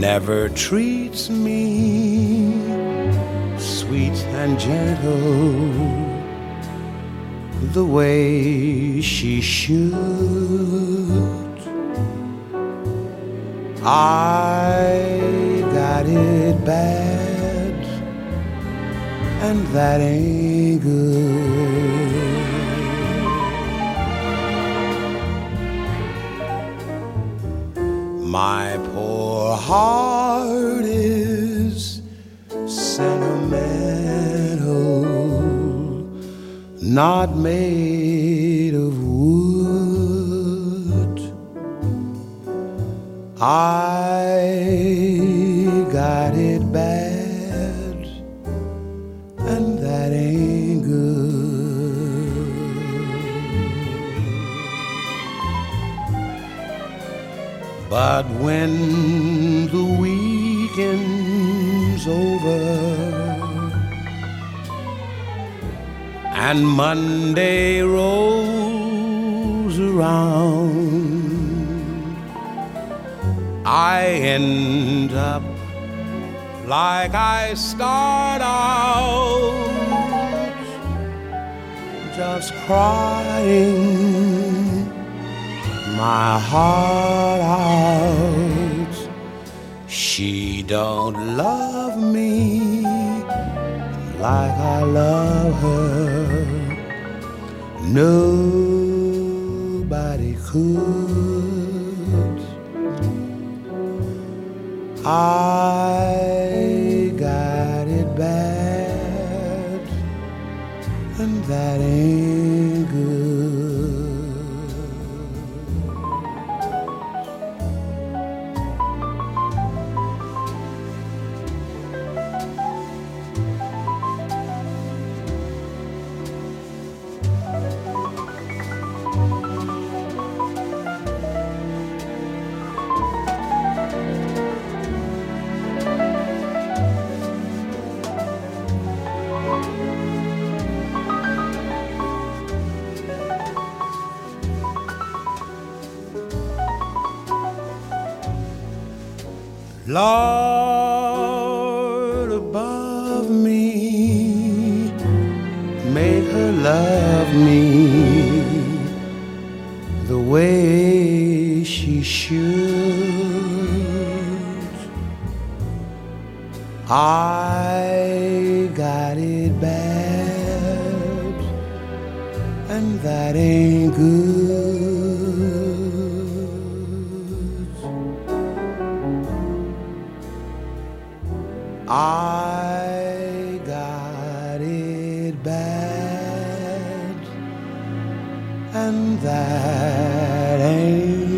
never treats me sweet and gentle the way she should. I got it bad, and that ain't good. My poor heart is sentimental, not made of wood. I But when the weekend's over and Monday rolls around, I end up like I start out, just crying my heart out. She don't love me like I love her. Nobody could. I Lord above me made her love me the way she should. I got it bad, and that ain't good. I got it bad, and that ain't